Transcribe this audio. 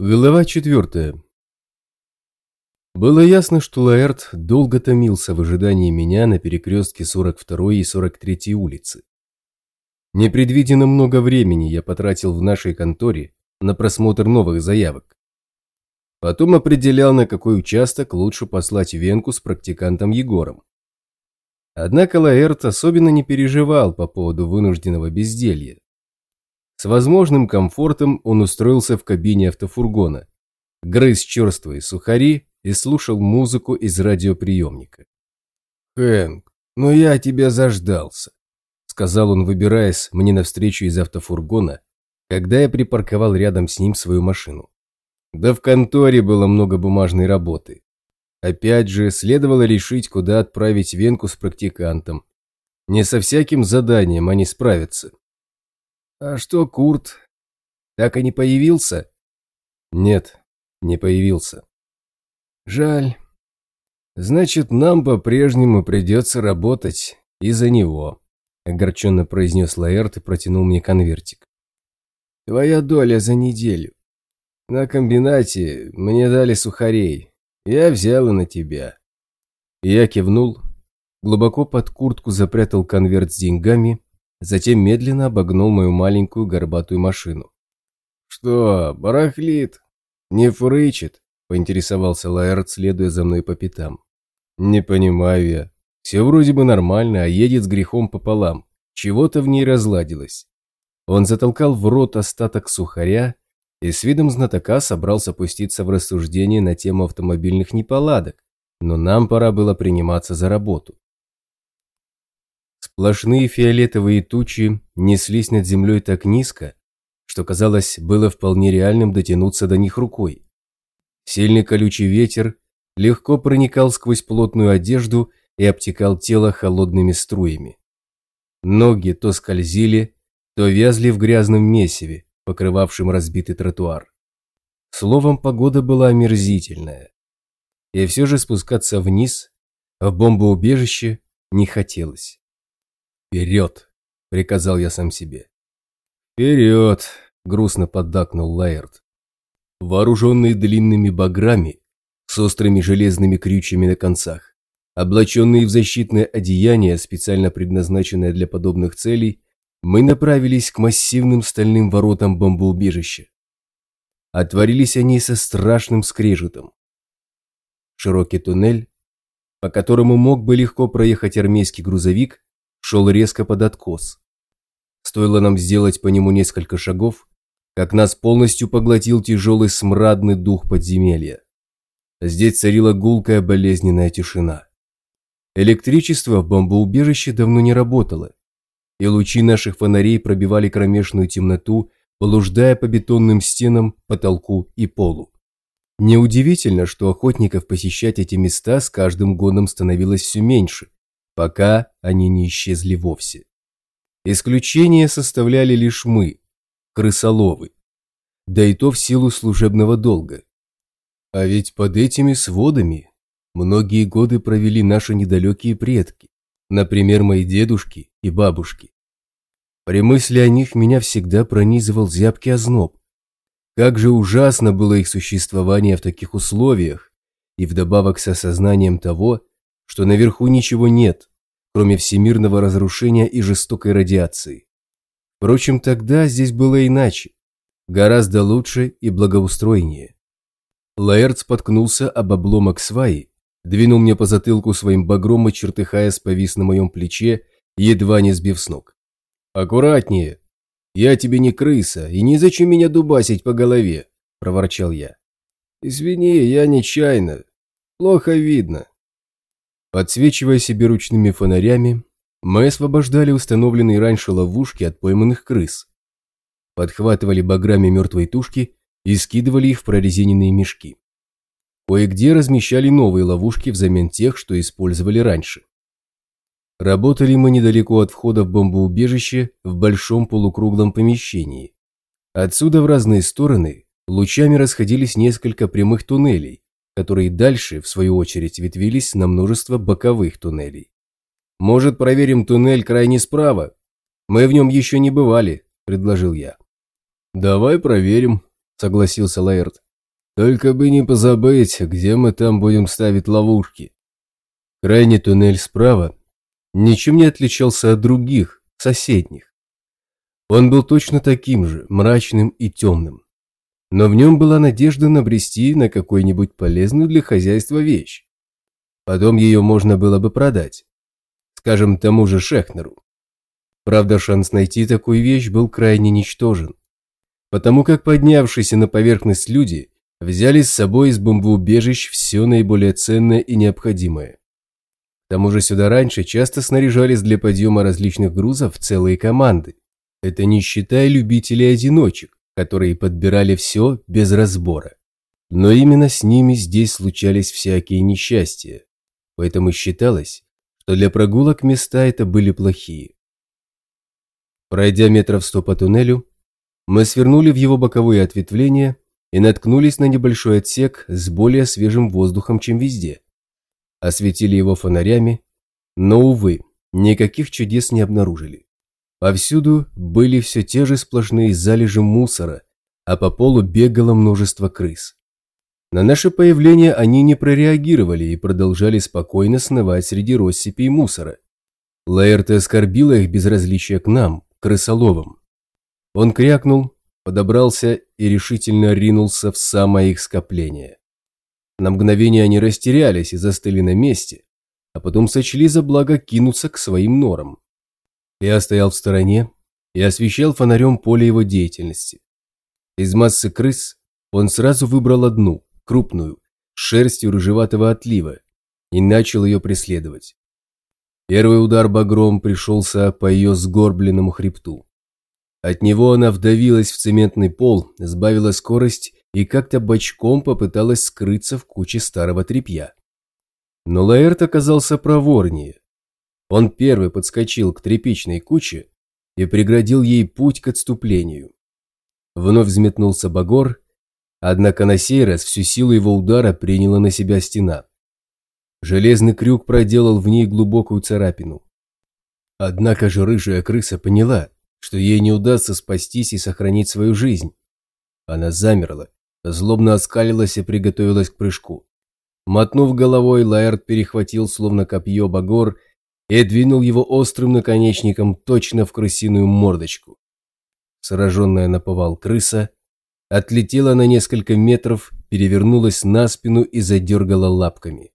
Глава четвертая. Было ясно, что Лаэрт долго томился в ожидании меня на перекрестке 42 и 43 улицы. Непредвиденно много времени я потратил в нашей конторе на просмотр новых заявок. Потом определял, на какой участок лучше послать Венку с практикантом Егором. Однако Лаэрт особенно не переживал по поводу вынужденного безделья. С возможным комфортом он устроился в кабине автофургона, грыз черствые сухари и слушал музыку из радиоприемника. «Хэнк, ну я тебя заждался», — сказал он, выбираясь мне навстречу из автофургона, когда я припарковал рядом с ним свою машину. Да в конторе было много бумажной работы. Опять же, следовало решить, куда отправить Венку с практикантом. Не со всяким заданием они справятся. А что Курт? Так и не появился? Нет, не появился. Жаль. Значит, нам по-прежнему придется работать из-за него, огорченно произнес Лаэрт и протянул мне конвертик. Твоя доля за неделю. На комбинате мне дали сухарей, я взял и на тебя. Я кивнул, глубоко под куртку запрятал конверт с деньгами, затем медленно обогнул мою маленькую горбатую машину. «Что, барахлит? Не фрычит?» – поинтересовался Лаэрт, следуя за мной по пятам. «Не понимаю я. Все вроде бы нормально, а едет с грехом пополам. Чего-то в ней разладилось». Он затолкал в рот остаток сухаря и с видом знатока собрался пуститься в рассуждение на тему автомобильных неполадок, но нам пора было приниматься за работу. Сплошные фиолетовые тучи неслись над землей так низко, что, казалось, было вполне реальным дотянуться до них рукой. Сильный колючий ветер легко проникал сквозь плотную одежду и обтекал тело холодными струями. Ноги то скользили, то вязли в грязном месиве, покрывавшим разбитый тротуар. Словом, погода была омерзительная. И все же спускаться вниз, в бомбоубежище, не хотелось. «Вперед!» — приказал я сам себе. «Вперед!» — грустно поддакнул Лаэрт. Вооруженные длинными баграми, с острыми железными крючьями на концах, облаченные в защитное одеяние, специально предназначенное для подобных целей, мы направились к массивным стальным воротам бомбоубежища. Отворились они со страшным скрежетом. Широкий туннель, по которому мог бы легко проехать армейский грузовик, шел резко под откос. Стоило нам сделать по нему несколько шагов, как нас полностью поглотил тяжелый смрадный дух подземелья. Здесь царила гулкая болезненная тишина. Электричество в бомбоубежище давно не работало, и лучи наших фонарей пробивали кромешную темноту, блуждая по бетонным стенам, потолку и полу. Неудивительно, что охотников посещать эти места с каждым годом становилось все меньше, пока они не исчезли вовсе. Исключение составляли лишь мы, крысоловы, да и то в силу служебного долга. А ведь под этими сводами многие годы провели наши недалекие предки. Например, мои дедушки и бабушки. При мысли о них меня всегда пронизывал зябкий озноб. Как же ужасно было их существование в таких условиях, и вдобавок с осознанием того, что наверху ничего нет, кроме всемирного разрушения и жестокой радиации. Впрочем, тогда здесь было иначе, гораздо лучше и благоустроеннее. Лаэрт споткнулся об обломок сваи двинул мне по затылку своим багром и чертыхаясь повис на моем плече, едва не сбив с ног. «Аккуратнее! Я тебе не крыса, и незачем меня дубасить по голове!» – проворчал я. «Извини, я нечаянно. Плохо видно». Подсвечивая себе ручными фонарями, мы освобождали установленные раньше ловушки от пойманных крыс. Подхватывали баграми мертвые тушки и скидывали их в прорезиненные мешки. Кое-где размещали новые ловушки взамен тех, что использовали раньше. Работали мы недалеко от входа в бомбоубежище в большом полукруглом помещении. Отсюда в разные стороны лучами расходились несколько прямых туннелей, которые дальше, в свою очередь, ветвились на множество боковых туннелей. «Может, проверим туннель крайне справа? Мы в нем еще не бывали», – предложил я. «Давай проверим», – согласился Лаэрт. Только бы не позабыть, где мы там будем ставить ловушки. Крайний туннель справа ничем не отличался от других, соседних. Он был точно таким же, мрачным и темным. Но в нем была надежда набрести на какую-нибудь полезную для хозяйства вещь. Потом ее можно было бы продать. Скажем, тому же Шехнеру. Правда, шанс найти такую вещь был крайне ничтожен. Потому как поднявшиеся на поверхность люди взяли с собой из бомбоубежищ все наиболее ценное и необходимое. К тому же сюда раньше часто снаряжались для подъема различных грузов целые команды. Это не считая любителей-одиночек, которые подбирали все без разбора. Но именно с ними здесь случались всякие несчастья. Поэтому считалось, что для прогулок места это были плохие. Пройдя метров сто по туннелю, мы свернули в его боковое ответвление и наткнулись на небольшой отсек с более свежим воздухом, чем везде осветили его фонарями, но, увы, никаких чудес не обнаружили. Повсюду были все те же сплошные залежи мусора, а по полу бегало множество крыс. На наше появление они не прореагировали и продолжали спокойно сновать среди россыпей мусора. Лаэрте оскорбила их безразличие к нам, крысоловам. Он крякнул, подобрался и решительно ринулся в самое их скопление. На мгновение они растерялись и застыли на месте, а потом сочли за благо кинуться к своим норам. Я стоял в стороне и освещал фонарем поле его деятельности. Из массы крыс он сразу выбрал одну, крупную, с шерстью рыжеватого отлива, и начал ее преследовать. Первый удар багром пришелся по ее сгорбленному хребту. От него она вдавилась в цементный пол, сбавила скорость и как-то бочком попыталась скрыться в куче старого тряпья. Но Лаэрт оказался проворнее. Он первый подскочил к тряпичной куче и преградил ей путь к отступлению. Вновь взметнулся Багор, однако на сей раз всю силу его удара приняла на себя стена. Железный крюк проделал в ней глубокую царапину. Однако же рыжая крыса поняла, что ей не удастся спастись и сохранить свою жизнь. Она замерла, злобно оскалилась и приготовилась к прыжку. Мотнув головой, Лаэрт перехватил словно копье багор и двинул его острым наконечником точно в крысиную мордочку. Сраженная на повал крыса отлетела на несколько метров, перевернулась на спину и задергала лапками.